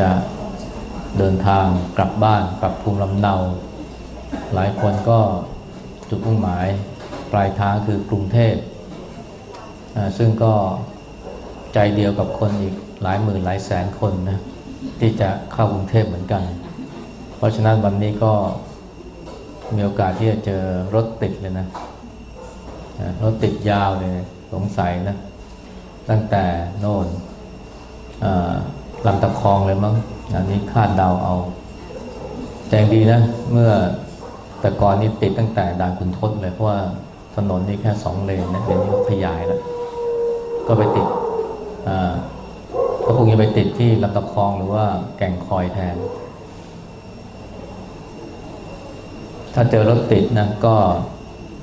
จะเดินทางกลับบ้านกลับภูมิลำเนา หลายคนก็จุดมุ่งหมายปลายทางคือกรุงเทพ ซึ่งก็ใจเดียวกับคนอีกหลายหมื่นหลายแสนคนนะที่จะเข้ากรุงเทพเหมือนกัน เพราะฉะนั้นวันนี้ก็มีโอกาสที่จะเจอรถติดเลยนะรถติดยาวเลยสงสัยนะ ตั้งแต่โน่น ลำตะคองเลยมั้งอันนี้คาดเดาเอาแจงดีนะ เมื่อแต่ก่อนนี้ติดตั้งแต่ด่านคุณทศเลย เพราะว่าถนนนี้แค่สองเลนนะเดี๋ยวนี้ขยายแล้ว ก็ไปติดอ่าก็คงจะไปติดที่ลำตะคองหรือว่าแก่งคอยแทน ถ้าเจอรถติดนะก็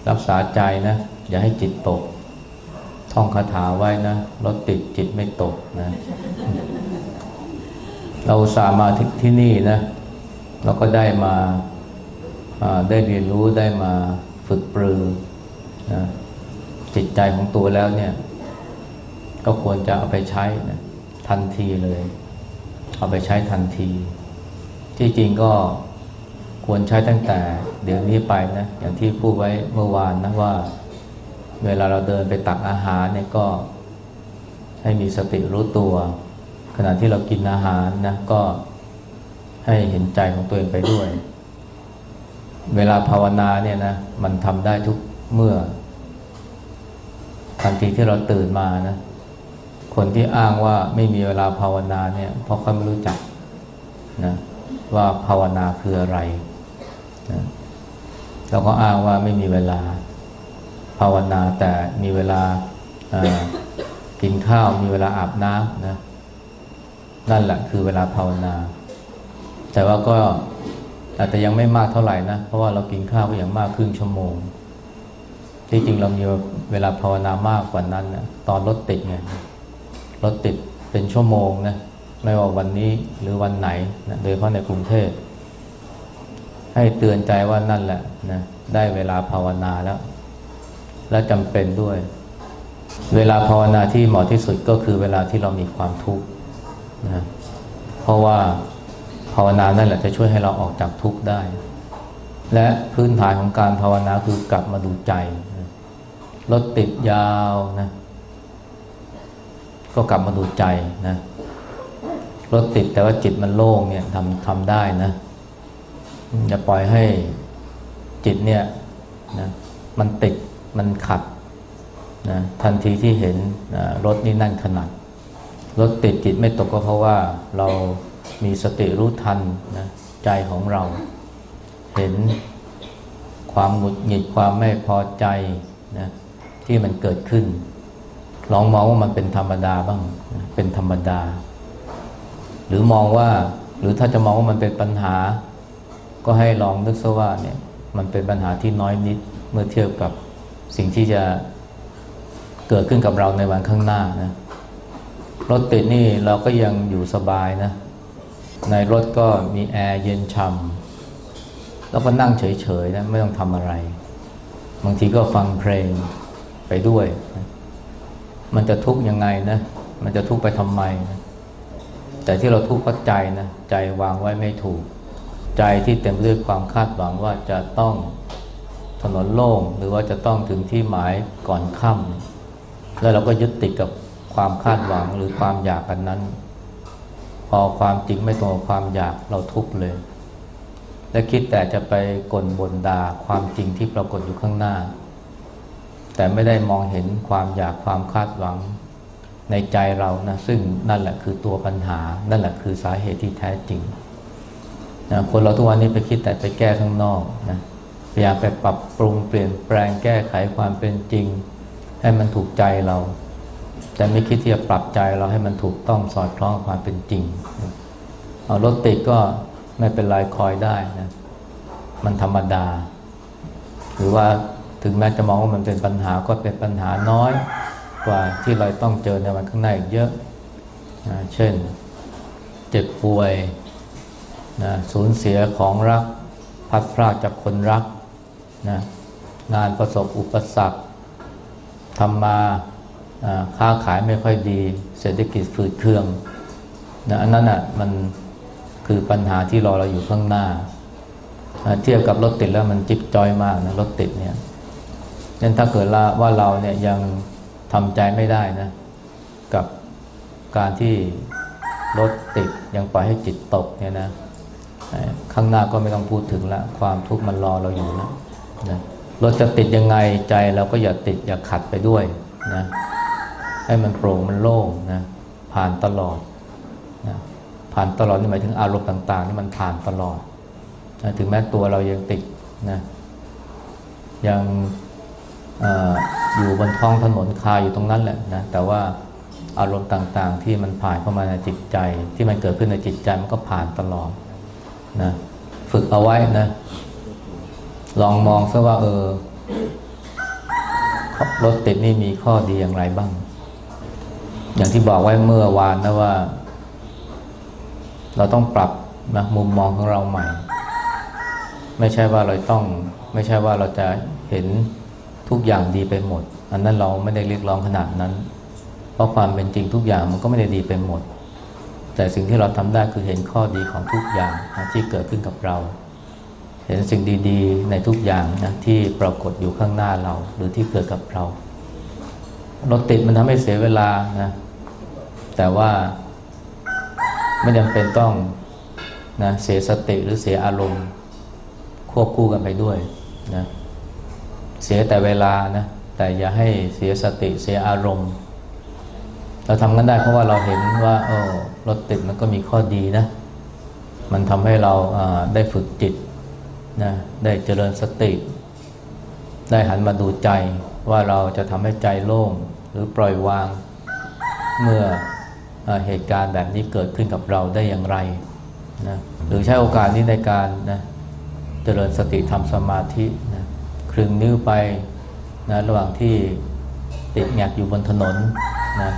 รักษาใจนะ อย่าให้จิตตก ท่องคาถาไว้นะ รถติดจิตไม่ตกนะ เราสามาที่ที่นี่นะ เราก็ได้มาได้เรียนรู้ได้มาฝึกปรือนะจิตใจของตัวแล้วเนี่ย ก็ควรจะเอาไปใช้นะทันทีเลย เอาไปใช้ทันที ที่จริงก็ควรใช้ตั้งแต่ เดี๋ยวนี้ไปนะ อย่างที่พูดไว้เมื่อวานนะว่า เวลาเราเดินไปตักอาหารเนี่ยก็ให้มีสติรู้ตัว ขณะที่เรากินอาหารนะก็ให้เห็นใจของตัวเองไปด้วย เวลาภาวนาเนี่ยนะมันทำได้ทุกเมื่อ ทันทีที่เราตื่นมานะคนที่อ้างว่าไม่มีเวลาภาวนาเนี่ยเพราะเขาไม่รู้จักนะว่าภาวนาคืออะไรนะแล้วก็อ้างว่าไม่มีเวลาภาวนาแต่มีเวลากินข้าวมีเวลาอาบน้ำนะ นั่นแหละคือเวลาภาวนา แต่ว่าก็อาจจะยังไม่มากเท่าไหร่นะ เพราะว่าเรากินข้าวก็อย่างมากครึ่งชั่วโมง ที่จริงเรามีเวลาภาวนามากกว่านั้นนะตอนรถติดไงรถติดเป็นชั่วโมงนะไม่ว่าวันนี้หรือวันไหนนะโดยเฉพาะในกรุงเทพให้เตือนใจว่านั่นแหละนะได้เวลาภาวนาแล้ว และจำเป็นด้วย เวลาภาวนาที่เหมาะที่สุดก็คือเวลาที่เรามีความทุกข์ นะเพราะว่าภาวนานั่นแหละจะช่วยให้เราออกจากทุกข์ได้ และพื้นฐานของการภาวนาคือกลับมาดูใจรถติดยาวนะก็กลับมาดูใจนะรถติดแต่ว่าจิตมันโล่งเนี่ยทำทำได้นะอย่าปล่อยให้จิตเนี่ยนะมันติดมันขัดนะทันทีที่เห็นนะรถนี่นั่นขนาด รถติดจิตไม่ตกก็เพราะว่าเรามีสติรู้ทันนะใจของเรา เห็นความหงุดหงิดความไม่พอใจนะที่มันเกิดขึ้น ลองมองว่ามันเป็นธรรมดาบ้างนะเป็นธรรมดา หรือมองว่าหรือถ้าจะมองว่ามันเป็นปัญหา ก็ให้ลองนึกซะว่าเนี่ยมันเป็นปัญหาที่น้อยนิดเมื่อเทียบกับสิ่งที่จะเกิดขึ้นกับเราในวันข้างหน้านะ รถติดนี่เราก็ยังอยู่สบายนะ ในรถก็มีแอร์เย็นช่ำแล้วก็นั่งเฉยๆนะไม่ต้องทำอะไร บางทีก็ฟังเพลงไปด้วย มันจะทุกข์ยังไงนะ มันจะทุกข์ไปทำไมนะแต่ที่เราทุกข์ก็ใจนะใจวางไว้ไม่ถูก ใจที่เต็มด้วยความคาดหวังว่าจะต้องถนนโล่งหรือว่าจะต้องถึงที่หมายก่อนค่ำแล้วเราก็ยึดติดกับ ความคาดหวังหรือความอยากกันนั้น พอความจริงไม่ตรงกับความอยากเราทุกข์เลย และคิดแต่จะไปกลบนดาความจริงที่ปรากฏอยู่ข้างหน้า แต่ไม่ได้มองเห็นความอยากความคาดหวังในใจเรานะซึ่งนั่นแหละคือตัวปัญหา นั่นแหละคือสาเหตุที่แท้จริงนะคนเราทุกวันนี้ไปคิดแต่ไปแก้ข้างนอกนะพยายามไปปรับปรุงเปลี่ยนแปลงแก้ไขความเป็นจริง ให้มันถูกใจเรา แต่ไม่คิดที่จะปรับใจเราให้มันถูกต้องสอดคล้องความเป็นจริงเอารถติดก็ไม่เป็นไรคอยได้นะมันธรรมดา หรือว่าถึงแม้จะมองว่ามันเป็นปัญหาก็เป็นปัญหาน้อยกว่าที่เราต้องเจอในวันข้างหน้าอีกเยอะนะเช่น เจ็บป่วยนะสูญเสียของรักพัดพรากจากคนรักนะงานประสบอุปสรรคทำมา ค้าขายไม่ค่อยดี เศรษฐกิจฝืดเคืองนะอันนั้นอะมันคือปัญหาที่รอเราอยู่ข้างหน้า เทียบกับรถติดแล้วมันจิบจอยมากนะรถติดเนี่ยนั่นถ้าเกิดว่าเราเนี่ยยังทำใจไม่ได้นะ กับการที่รถติดยังปล่อยให้จิตตกเนี่ยนะข้างหน้าก็ไม่ต้องพูดถึงละความทุกข์มันรอเราอยู่นะนะรถจะติดยังไงใจเราก็อย่าติดอย่าขัดไปด้วยนะ ให้มันโปร่งมันโล่งนะผ่านตลอดนะผ่านตลอดนี่หมายถึงอารมณ์ต่างๆนี่มันผ่านตลอดนะถึงแม้ตัวเรายังติดนะยังออยู่บนท้องถนนคาอยู่ตรงนั้นแหละนะแต่ว่าอารมณ์ต่างๆ ที่มันผ่านเข้ามาในจิตใจ ที่มันเกิดขึ้นในจิตใจมันก็ผ่านตลอดนะฝึกเอาไว้นะ ลองมองซะว่า เออรถติดนี่มีข้อดีอย่างไรบ้าง อย่างที่บอกไว้เมื่อวานนะว่า เราต้องปรับนะมุมมองของเราใหม่ ไม่ใช่ว่าเราต้อง ไม่ใช่ว่าเราจะเห็นทุกอย่างดีไปหมด อันนั้นเราไม่ได้เรียกร้องขนาดนั้น เพราะความเป็นจริงทุกอย่างมันก็ไม่ได้ดีไปหมด แต่สิ่งที่เราทำได้คือเห็นข้อดีของทุกอย่างที่เกิดขึ้นกับเรา เห็นสิ่งดีๆ ในทุกอย่างนะที่ปรากฏอยู่ข้างหน้าเราหรือที่เกิดกับเรา รถติดมันทำให้เสียเวลานะ แต่ว่าไม่จำเป็นต้องนะเสียสติหรือเสียอารมณ์ ควบคู่กันไปด้วยนะเสียแต่เวลานะแต่อย่าให้เสียสติเสียอารมณ์ เราทำกันได้เพราะว่าเราเห็นว่าเออรถติดมันก็มีข้อดีนะ มันทำให้เราได้ฝึกจิตนะได้เจริญสติ ได้หันมาดูใจ ว่าเราจะทำให้ใจโล่งหรือปล่อยวางเมื่อเหตุการณ์แบบนี้เกิดขึ้นกับเราได้อย่างไรนะหรือใช้โอกาสนี้ในการนะเจริญสติทำสมาธินะคลึงนิ้วไปนะระหว่างที่ติดแงกอยู่บนถนนนะ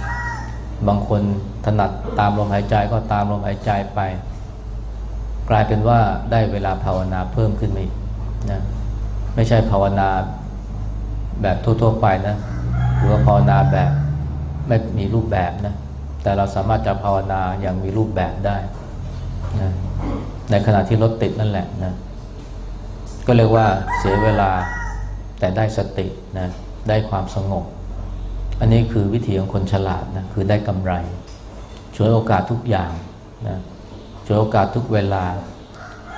บางคนถนัดตามลมหายใจก็ตามลมหายใจไป กลายเป็นว่าได้เวลาภาวนาเพิ่มขึ้นมาอีกนะไม่ใช่ภาวนา แบบทั่ว ๆ ไปนะหรือว่าภาวนาแบบไม่มีรูปแบบนะแต่เราสามารถจะภาวนาอย่างมีรูปแบบได้นะในขณะที่รถติดนั่นแหละนะก็เรียกว่าเสียเวลาแต่ได้สตินะได้ความสงบ อันนี้คือวิธีของคนฉลาดนะคือได้กำไรช่วยโอกาสทุกอย่างนะช่วยโอกาสทุกเวลา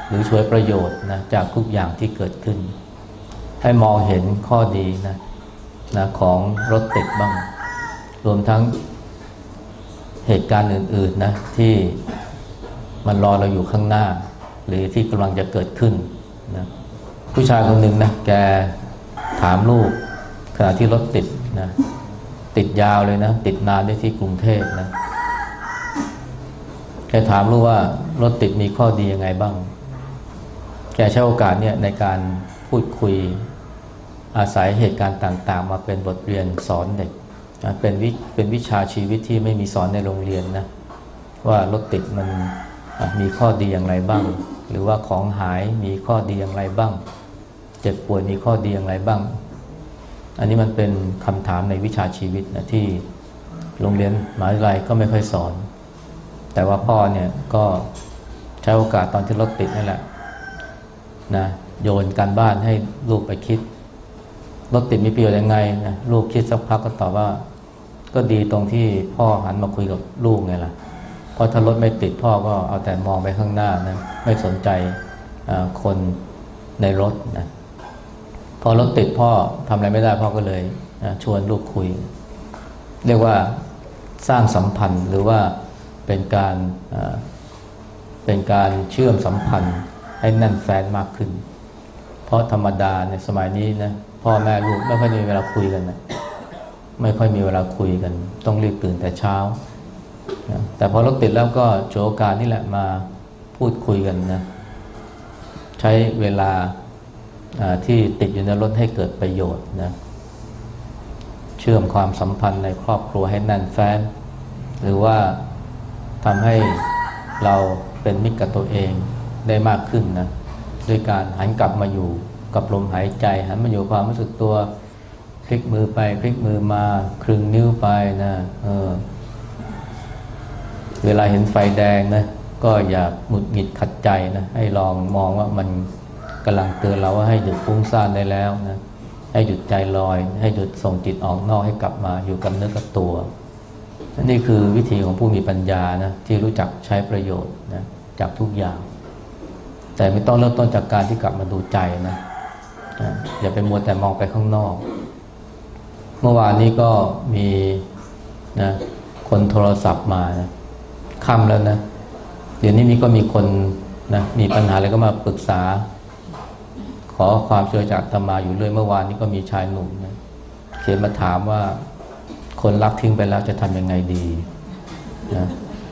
หรือช่วยประโยชน์นะจากทุกอย่างที่เกิดขึ้น ให้มองเห็นข้อดีนะนะของรถติดบ้าง รวมทั้งเหตุการณ์อื่น ๆนะ ที่มันรอเราอยู่ข้างหน้า หรือที่กำลังจะเกิดขึ้นนะผู้ชายคนหนึ่งนะแกถามลูกขณะที่รถติดนะติดยาวเลยนะ ติดนานได้ที่กรุงเทพนะแกถามลูกว่ารถติดมีข้อดียังไงบ้าง แกใช้โอกาสเนี่ยในการพูดคุย อาศัยเหตุการณ์ต่างๆ มาเป็นบทเรียนสอนเด็กเป็นวิเป็นวิชาชีวิตที่ไม่มีสอนในโรงเรียนนะว่ารถติดมันมีข้อดีอย่างไรบ้าง หรือว่าของหายมีข้อดีอย่างไรบ้าง เจ็บป่วยมีข้อดีอย่างไรบ้าง อันนี้มันเป็นคำถามในวิชาชีวิตนะที่โรงเรียนมหาวิทยาลัยก็ไม่ค่อยสอน แต่ว่าพ่อเนี่ยก็ใช้โอกาสตอนที่รถติดนั่นแหละนะโยนการบ้านให้ลูกไปคิด รถติดมีประโยชน์ยังไงนะลูกคิดสักพักก็ตอบว่า ก็ดีตรงที่พ่อหันมาคุยกับลูกไงล่ะเพราะถ้ารถไม่ติดพ่อก็เอาแต่มองไปข้างหน้านะไม่สนใจคนในรถนะพอรถติดพ่อทำอะไรไม่ได้พ่อก็เลยชวนลูกคุย เรียกว่าสร้างสัมพันธ์หรือว่าเป็นการเป็นการเชื่อมสัมพันธ์ให้แน่นแฟนมากขึ้น เพราะธรรมดาในสมัยนี้นะ พ่อแม่ลูกไม่ค่อยมีเวลาคุยกันนะไม่ค่อยมีเวลาคุยกัน ต้องรีบตื่นแต่เช้านะแต่พอรถติดแล้วก็โชว์กาสนี่แหละมาพูดคุยกันนะใช้เวลาที่ติดอยู่ในรถให้เกิดประโยชน์นะเชื่อมความสัมพันธ์ในครอบครัวให้แน่นแฟ้นหรือว่าทำให้เราเป็นมิตรกับตัวเองได้มากขึ้นนะด้วยการหันกลับมาอยู่ กับลมหายใจหันมาอยู่ความรู้สึกตัวพลิกมือไปพลิกมือมาครึงนิ้วไปนะเออเวลาเห็นไฟแดงนะก็อย่าหงุดหงิดขัดใจนะให้ลองมองว่ามันกำลังเตือนเราว่าให้หยุดฟุ้งซ่านได้แล้วนะให้หยุดใจลอย ให้หยุดส่งจิตออกนอกให้กลับมาอยู่กับเนื้อกับตัว นี่คือวิธีของผู้มีปัญญานะที่รู้จักใช้ประโยชน์นะจากทุกอย่าง แต่ไม่ต้องเริ่มต้นจากการที่กลับมาดูใจนะ อย่าไปมัวแต่มองไปข้างนอก เมื่อวานนี้ก็มีนะคนโทรศัพท์มานะค่ำแล้วนะ เดี๋ยวนี้มีก็มีคนนะมีปัญหาอะไรก็มาปรึกษา ขอความช่วยจากธรรมาอยู่เรื่อยเมื่อวานนี้ก็มีชายหนุ่มนะเขียนมาถามว่าคนรักทิ้งไปแล้วจะทำยังไงดีนะ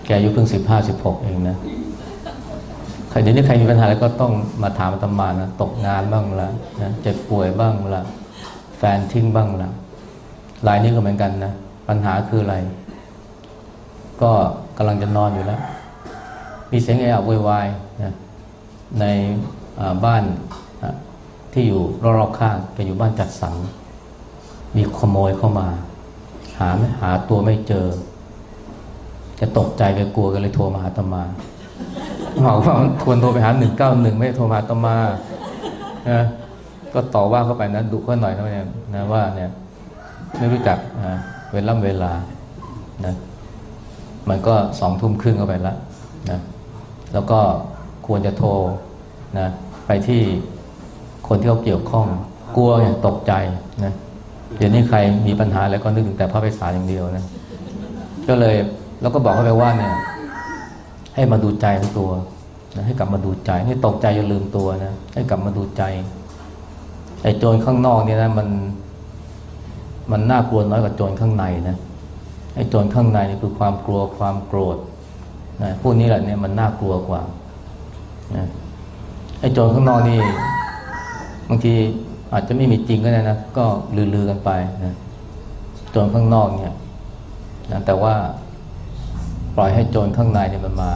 แกอายุเพิ่งสิบห้าสิบหกเองนะ ใครเดี๋ยวนี้ใครมีปัญหาอะไรก็ต้องมาถามธรรมานะตกงานบ้างละนะเจ็บป่วยบ้างละแฟนทิ้งบ้างละรายนี้ก็เหมือนกันนะ ปัญหาคืออะไร ก็กำลังจะนอนอยู่แล้ว มีเสียงเอะอะโวยวายนะในบ้านที่อยู่รอบๆข้างแกอยู่บ้านจัดสรรมีขโมยเข้ามา หาหาตัวไม่เจอ จะตกใจไปกลัวกันเลยโทรมาหาตมา บอกว่าควรโทรไปหาหนึ่งเก้าหนึ่งไม่โทรมาตมานะก็ต่อว่าเข้าไปนะดุเขาหน่อยนะเนี่ยนะว่าเนี่ยไม่รู้จักเวลาเวลานะมันก็สองทุ่มครึ่งเข้าไปแล้วนะแล้วก็ควรจะโทรนะไปที่คนที่เขาเกี่ยวข้อง กลัวเนี่ยตกใจนะเดี๋ยวนี้ใครมีปัญหาแล้วก็นึกถึงแต่พระไพศาลอย่างเดียวนะก็เลยแล้วก็บอกเขาไปว่าเนี่ย ให้มาดูใจของตัวนะให้กลับมาดูใจ ให้ตกใจอย่าลืมตัวนะ ให้กลับมาดูใจไอ้โจรข้างนอกเนี่ยนะมัน มันน่ากลัวน้อยกว่าโจรข้างในนะไอ้โจรข้างในนี่คือความกลัวความโกรธนะพวกนี้แหละเนี่ยมันน่ากลัวกว่านะไอ้โจรข้างนอกนี่บางทีอาจจะไม่มีจริงก็ได้นะก็ลือๆกันไปนะโจรข้างนอกเนี่ยนะแต่ว่า ปล่อยให้โจรข้างในเนี่ยมันมา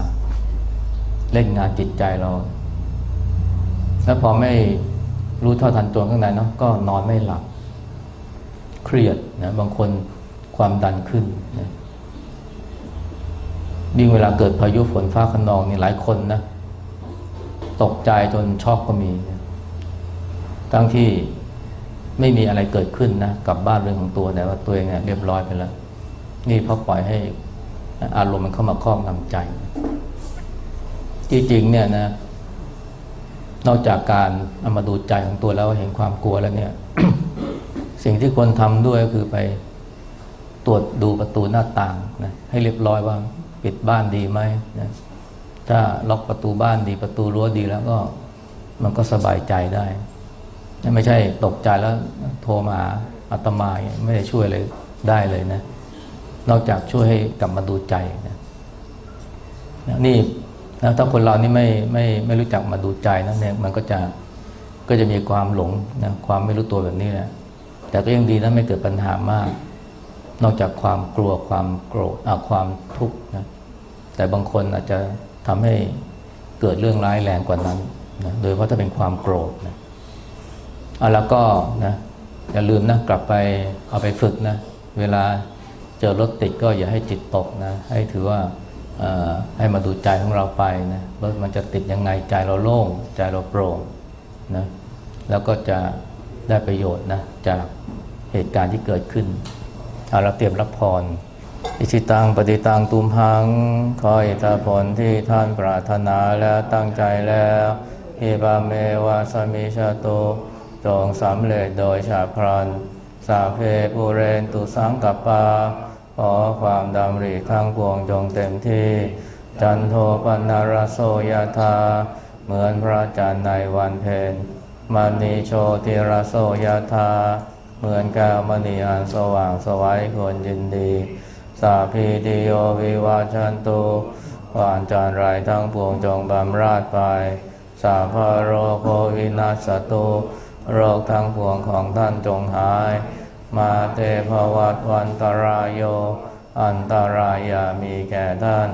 เล่นงานจิตใจเรา แล้วพอไม่รู้เท่าทันโจรข้างในเนาะก็นอนไม่หลับ เครียดนะบางคนความดันขึ้นนะยิ่งเวลาเกิดพายุฝนฟ้าขนองนี่หลายคนนะ ตกใจจนช็อกก็มีนะทั้งที่ไม่มีอะไรเกิดขึ้นนะกับบ้านเรื่องของตัวแต่ว่าตัวเองเนี่ยเรียบร้อยไปแล้ว นี่เพราะปล่อยให้ อารมณ์มันเข้ามาครอบงำใจ จริงๆเนี่ยนะ นอกจากการเอามาดูใจของตัวแล้วเห็นความกลัวแล้วเนี่ย สิ่งที่ควรทำด้วยก็คือไปตรวจดูประตูหน้าต่างนะให้เรียบร้อยว่าปิดบ้านดีไหมนะถ้าล็อกประตูบ้านดีประตูรั้วดีแล้วก็มันก็สบายใจได้ ไม่ใช่ตกใจแล้วโทรมาอาตมาไม่ได้ช่วยเลยได้เลยนะ นอกจากช่วยให้กลับมาดูใจนะนี่นะถ้าคนเรานี่ไม่ไม่ไม่รู้จักมาดูใจนะเนี่ยมันก็จะก็จะมีความหลงนะความไม่รู้ตัวแบบนี้แหละแต่ก็ยังดีนะไม่เกิดปัญหามาก นอกจากความกลัวความโกรธความทุกข์นะแต่บางคนอาจจะทำให้เกิดเรื่องร้ายแรงกว่านั้นนะโดยเพราะถ้าเป็นความโกรธนะเอาแล้วก็นะอย่าลืมนะกลับไปเอาไปฝึกนะ เวลา เจอรถติดก็อย่าให้จิตตกนะ ให้ถือว่าให้มาดูใจของเราไปนะรถมันจะติดยังไงใจเราโล่ง ใจเราโปร่งนะแล้วก็จะได้ประโยชน์นะจากเหตุการณ์ที่เกิดขึ้นเอาเราเตรียมรับพรอิชิตังปฏิตังตุมหังขออิทธผลที่ท่านปรารถนาแล้วตั้งใจแล้วอิบาเมวาสมิชาโตจงสำเร็จโดยฉาพรันสาเพปูเรนตุสังกัปปา ขอความดำริทั้งปวงจงเต็มที่ จันโทปนารโสยธาเหมือนพระจันทร์ในวันเพ็ญมณีโชติรโสยธาเหมือนแก้วมณีอันสว่างสวัยควรยินดี สาพีติโยวิวาชันตุวานจันไรทั้งปวงจงบำราดไป สาพโรโควินาสตุโรคทั้งปวงของท่านจงหาย มาเตภวัตวันตรายโย อันตรายามีแก่ท่าน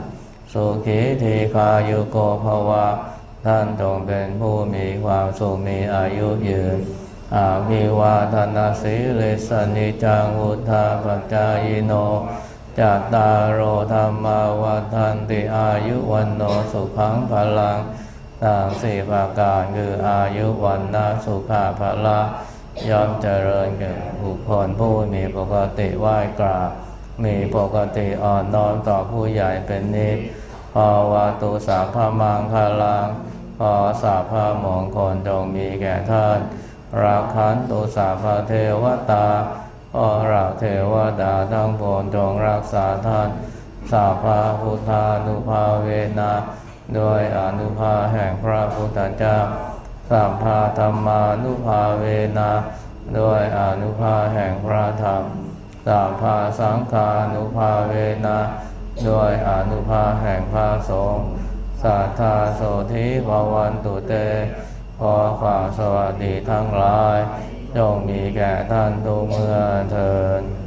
สุขีทีคายุโกภวะ ท่านจงเป็นผู้มีความสุขมีอายุยืน อาภิวาทนาสีเลสนิจังุทาปจายโนจัตตารโอธรรมาวัทันติอายุวันโนสุขังพลังต่างสี่ประการคืออายุวันนาสุขาพละ ยอมเจริญก่บุคคลผู้มีปกติไหว้กราบ มีปกติอ่อนน้อมต่อผู้ใหญ่เป็นนิพพอวาตุสาพมังคลังขอสาพมงคลจงมีแก่ท่าน ราคันตุสาพเทวตาขอราเทวดาทั้งปวงจงรักษาท่าน สาพาพุทธานุภาเวนะด้วยอนุภาแห่งพระพุทธเจ้า สัมภาธรรมานุภาเวนะด้วยอนุภาแห่งพระธรรมสัมภาสังฆานุภาเวนะด้วยอนุภาแห่งพระสงฆ์สัทธาโสธิภวันตุเตขอความสวัสดีทั้งหลายจงมีแก่ท่านทุกเมื่อเทิน